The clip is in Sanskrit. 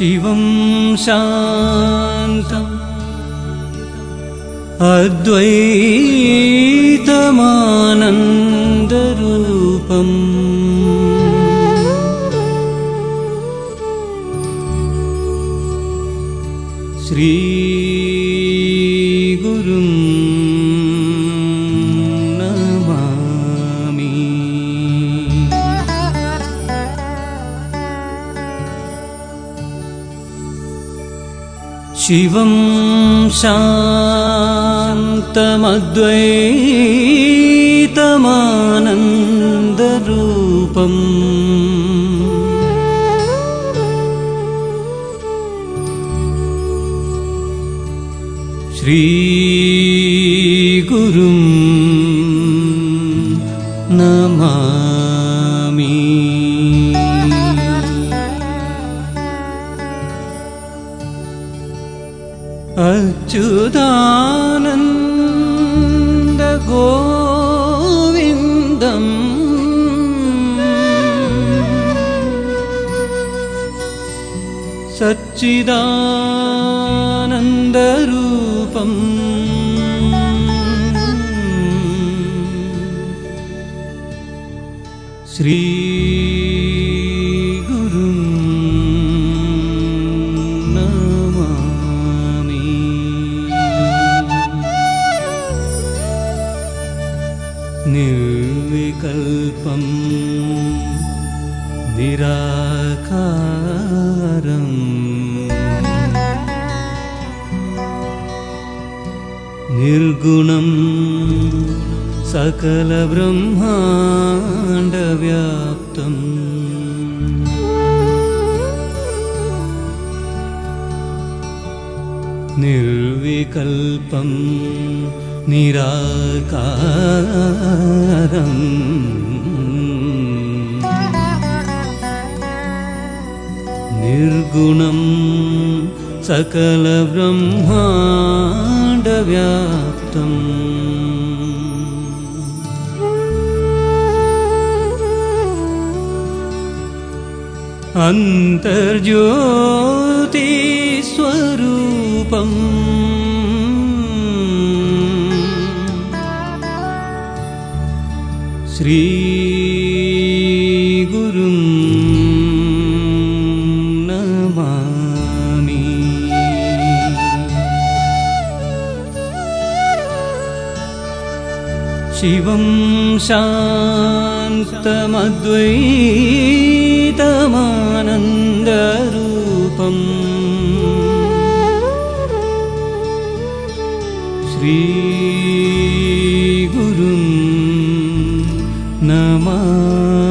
शिवं शान्तम् अद्वैतमानन्दरूपम्। श्रीगुरुं शिवं शान्तमद्वैतमानन्दरूपम् श्रीगुरुं नमामि अच्युतानन्दगोविन्दम् सच्चिदानन्दरूपम् श्रीगुरुं निर्विकल्पं निराकारम् निर्गुणं सकलब्रह्माण्डव्याप्तम् निर्विकल्पं निराकारम् निर्गुणं सकलब्रह्माण्डव्याप्तम्। अन्तर्ज्योतिस्वरूपम्। श्रीगुरुं शिवं शान्तमद्वैतमानन्दरूपम्। श्रीगुरुं नमामि